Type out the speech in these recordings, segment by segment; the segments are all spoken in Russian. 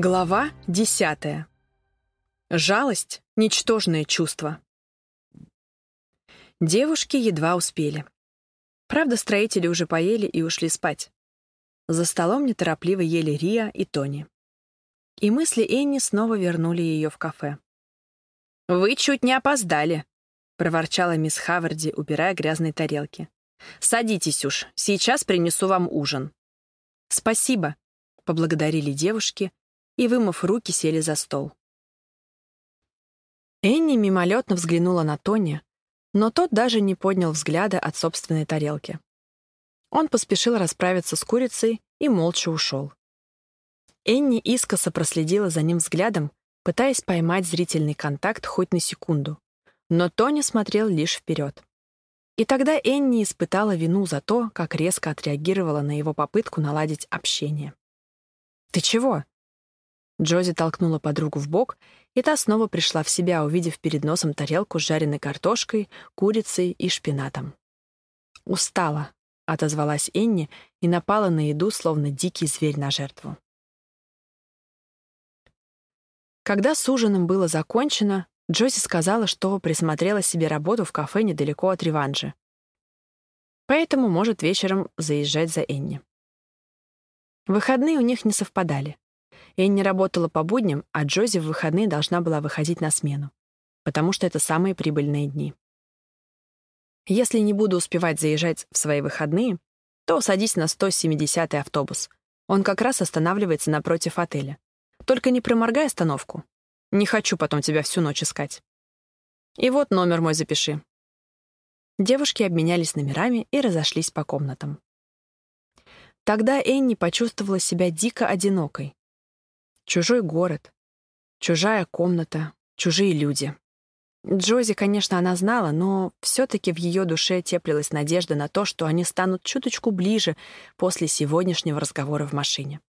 Глава десятая. Жалость — ничтожное чувство. Девушки едва успели. Правда, строители уже поели и ушли спать. За столом неторопливо ели Риа и Тони. И мысли Энни снова вернули ее в кафе. «Вы чуть не опоздали», — проворчала мисс Хаварди, убирая грязные тарелки. «Садитесь уж, сейчас принесу вам ужин». «Спасибо», — поблагодарили девушки и, вымыв руки, сели за стол. Энни мимолетно взглянула на Тони, но тот даже не поднял взгляда от собственной тарелки. Он поспешил расправиться с курицей и молча ушел. Энни искоса проследила за ним взглядом, пытаясь поймать зрительный контакт хоть на секунду, но Тони смотрел лишь вперед. И тогда Энни испытала вину за то, как резко отреагировала на его попытку наладить общение. «Ты чего?» Джози толкнула подругу в бок, и та снова пришла в себя, увидев перед носом тарелку с жареной картошкой, курицей и шпинатом. «Устала», — отозвалась Энни и напала на еду, словно дикий зверь на жертву. Когда с ужином было закончено, Джози сказала, что присмотрела себе работу в кафе недалеко от Реванжи. Поэтому может вечером заезжать за Энни. Выходные у них не совпадали. Энни работала по будням, а Джози в выходные должна была выходить на смену, потому что это самые прибыльные дни. Если не буду успевать заезжать в свои выходные, то садись на 170-й автобус. Он как раз останавливается напротив отеля. Только не проморгай остановку. Не хочу потом тебя всю ночь искать. И вот номер мой запиши. Девушки обменялись номерами и разошлись по комнатам. Тогда Энни почувствовала себя дико одинокой, Чужой город, чужая комната, чужие люди. Джози, конечно, она знала, но все-таки в ее душе теплилась надежда на то, что они станут чуточку ближе после сегодняшнего разговора в машине.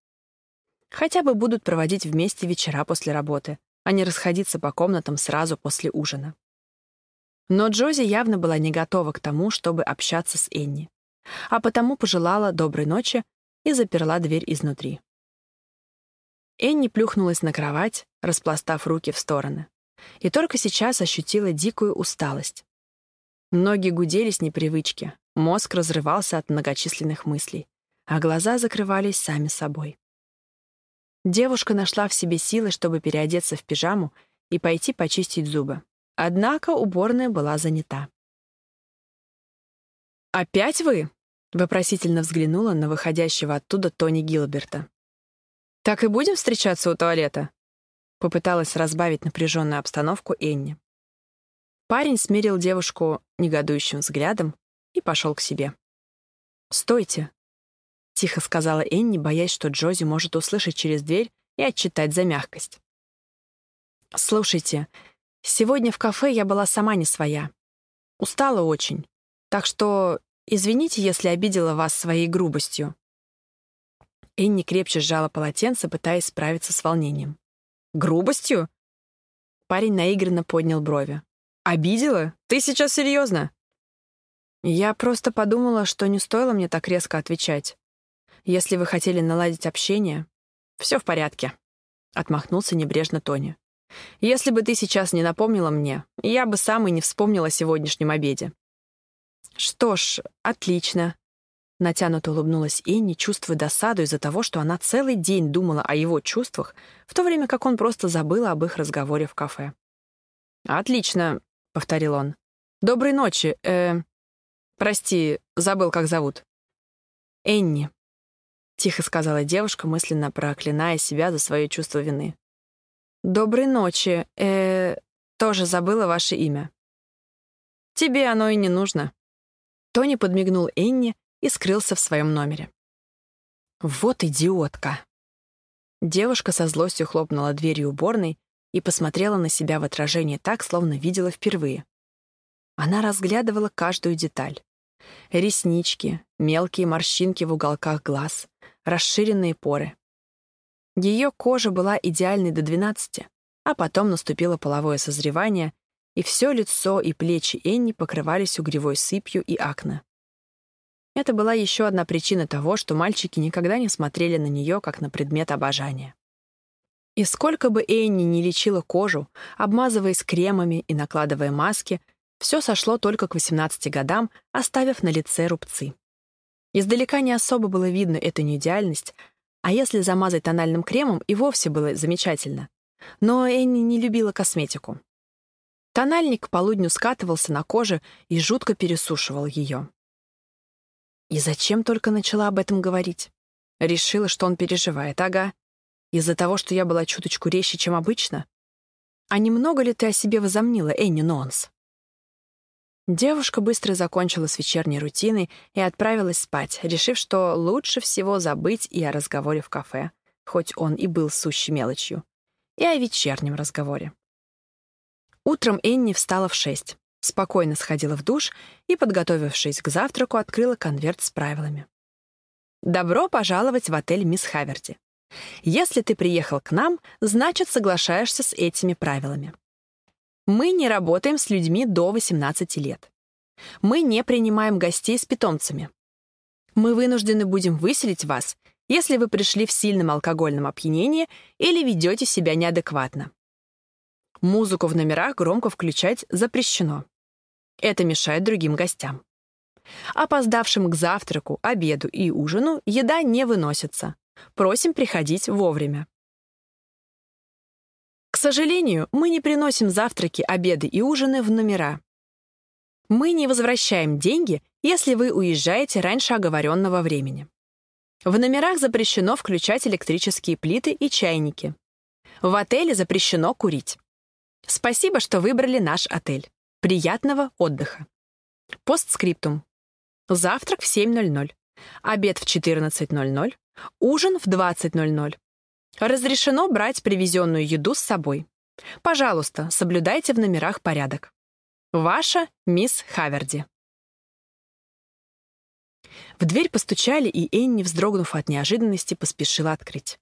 Хотя бы будут проводить вместе вечера после работы, а не расходиться по комнатам сразу после ужина. Но Джози явно была не готова к тому, чтобы общаться с Энни, а потому пожелала доброй ночи и заперла дверь изнутри. Энни плюхнулась на кровать, распластав руки в стороны, и только сейчас ощутила дикую усталость. Ноги гудели с непривычки, мозг разрывался от многочисленных мыслей, а глаза закрывались сами собой. Девушка нашла в себе силы, чтобы переодеться в пижаму и пойти почистить зубы. Однако уборная была занята. «Опять вы?» — вопросительно взглянула на выходящего оттуда Тони Гилберта. «Так и будем встречаться у туалета?» Попыталась разбавить напряженную обстановку Энни. Парень смирил девушку негодующим взглядом и пошел к себе. «Стойте!» — тихо сказала Энни, боясь, что Джози может услышать через дверь и отчитать за мягкость. «Слушайте, сегодня в кафе я была сама не своя. Устала очень. Так что извините, если обидела вас своей грубостью. Энни крепче сжала полотенце, пытаясь справиться с волнением. «Грубостью?» Парень наигранно поднял брови. «Обидела? Ты сейчас серьезно?» «Я просто подумала, что не стоило мне так резко отвечать. Если вы хотели наладить общение, все в порядке», — отмахнулся небрежно Тони. «Если бы ты сейчас не напомнила мне, я бы сам и не вспомнила о сегодняшнем обеде». «Что ж, отлично», Натянуто улыбнулась Энни, чувствуя досаду из-за того, что она целый день думала о его чувствах, в то время как он просто забыл об их разговоре в кафе. «Отлично», — повторил он. «Доброй ночи, э... Прости, забыл, как зовут». «Энни», — тихо сказала девушка, мысленно проклиная себя за свое чувство вины. «Доброй ночи, э... Тоже забыла ваше имя». «Тебе оно и не нужно». Тони подмигнул Энни, и скрылся в своем номере. Вот идиотка. Девушка со злостью хлопнула дверью уборной и посмотрела на себя в отражении так, словно видела впервые. Она разглядывала каждую деталь. Реснички, мелкие морщинки в уголках глаз, расширенные поры. Ее кожа была идеальной до 12, а потом наступило половое созревание, и все лицо и плечи Энни покрывались угревой сыпью и акне. Это была еще одна причина того, что мальчики никогда не смотрели на нее как на предмет обожания. И сколько бы Энни не лечила кожу, обмазываясь кремами и накладывая маски, все сошло только к 18 годам, оставив на лице рубцы. Издалека не особо было видно эту неидеальность, а если замазать тональным кремом, и вовсе было замечательно. Но Энни не любила косметику. Тональник к полудню скатывался на коже и жутко пересушивал ее. И зачем только начала об этом говорить? Решила, что он переживает, ага. Из-за того, что я была чуточку резче, чем обычно? А немного ли ты о себе возомнила, Энни Нонс? Девушка быстро закончила с вечерней рутиной и отправилась спать, решив, что лучше всего забыть и о разговоре в кафе, хоть он и был сущей мелочью, и о вечернем разговоре. Утром Энни встала в шесть, спокойно сходила в душ и, подготовившись к завтраку, открыла конверт с правилами. «Добро пожаловать в отель Мисс Хаверти. Если ты приехал к нам, значит, соглашаешься с этими правилами. Мы не работаем с людьми до 18 лет. Мы не принимаем гостей с питомцами. Мы вынуждены будем выселить вас, если вы пришли в сильном алкогольном опьянении или ведете себя неадекватно. Музыку в номерах громко включать запрещено. Это мешает другим гостям. Опоздавшим к завтраку, обеду и ужину еда не выносится. Просим приходить вовремя. К сожалению, мы не приносим завтраки, обеды и ужины в номера. Мы не возвращаем деньги, если вы уезжаете раньше оговоренного времени. В номерах запрещено включать электрические плиты и чайники. В отеле запрещено курить. Спасибо, что выбрали наш отель. Приятного отдыха. Постскриптум. Завтрак в 7.00. Обед в 14.00. Ужин в 20.00. Разрешено брать привезенную еду с собой. Пожалуйста, соблюдайте в номерах порядок. Ваша мисс Хаверди. В дверь постучали, и Энни, вздрогнув от неожиданности, поспешила открыть.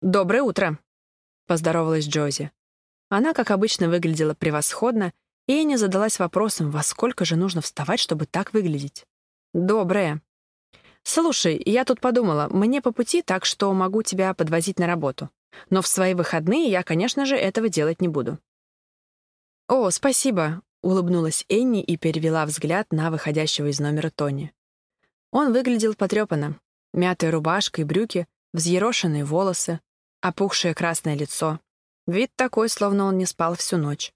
«Доброе утро», — поздоровалась Джози. Она, как обычно, выглядела превосходно, и Энни задалась вопросом, во сколько же нужно вставать, чтобы так выглядеть. «Доброе», «Слушай, я тут подумала, мне по пути, так что могу тебя подвозить на работу. Но в свои выходные я, конечно же, этого делать не буду». «О, спасибо», — улыбнулась Энни и перевела взгляд на выходящего из номера Тони. Он выглядел потрепанно. Мятая рубашка и брюки, взъерошенные волосы, опухшее красное лицо. Вид такой, словно он не спал всю ночь.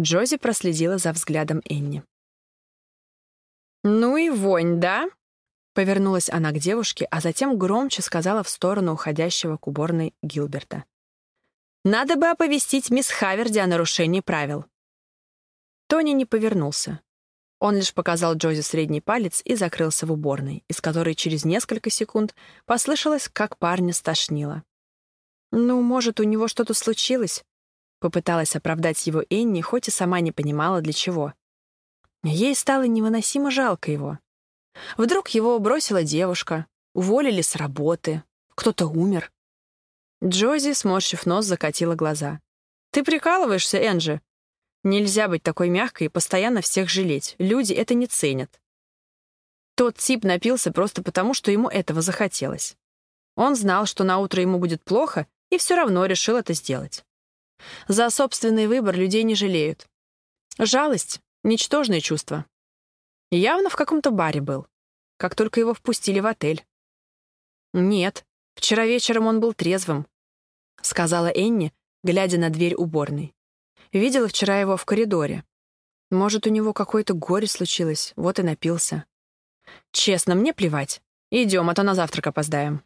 Джози проследила за взглядом Энни. «Ну и вонь, да?» Повернулась она к девушке, а затем громче сказала в сторону уходящего к уборной Гилберта. «Надо бы оповестить мисс Хаверди о нарушении правил». Тони не повернулся. Он лишь показал Джози средний палец и закрылся в уборной, из которой через несколько секунд послышалось, как парня стошнило. «Ну, может, у него что-то случилось?» Попыталась оправдать его Энни, хоть и сама не понимала, для чего. Ей стало невыносимо жалко его. Вдруг его бросила девушка, уволили с работы, кто-то умер. Джози, сморщив нос, закатила глаза. «Ты прикалываешься, Энджи? Нельзя быть такой мягкой и постоянно всех жалеть. Люди это не ценят». Тот тип напился просто потому, что ему этого захотелось. Он знал, что на утро ему будет плохо, и все равно решил это сделать. За собственный выбор людей не жалеют. Жалость — ничтожное чувство. Явно в каком-то баре был, как только его впустили в отель. «Нет, вчера вечером он был трезвым», — сказала Энни, глядя на дверь уборной. «Видела вчера его в коридоре. Может, у него какое-то горе случилось, вот и напился. Честно, мне плевать. Идем, а то на завтрак опоздаем».